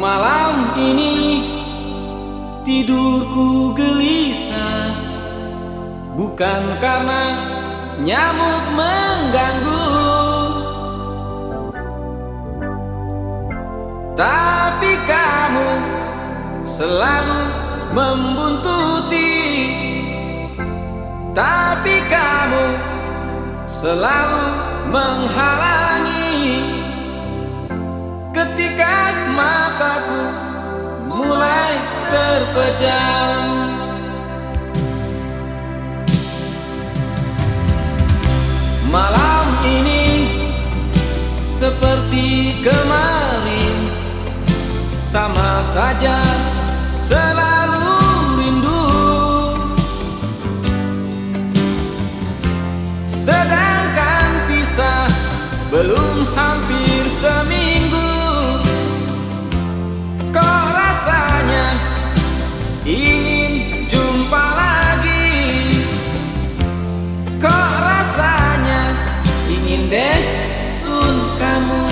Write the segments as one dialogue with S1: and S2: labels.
S1: Malam ini tidurku gelisah. Bukan karena nyamuk mengganggu. Tapi kamu selalu membuntuti. Tapi kamu selalu menghalangi terpejam. Malam ini seperti kemarin Sama saja selalu rindu. Sedangkan pisah belum hampir seminggu sun kamu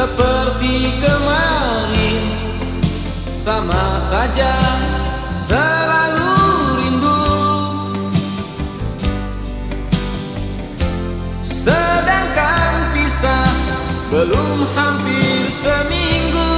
S1: seperti kemarin. Sama saja selalu rindu. Sedangkan pisah belum hampir seminggu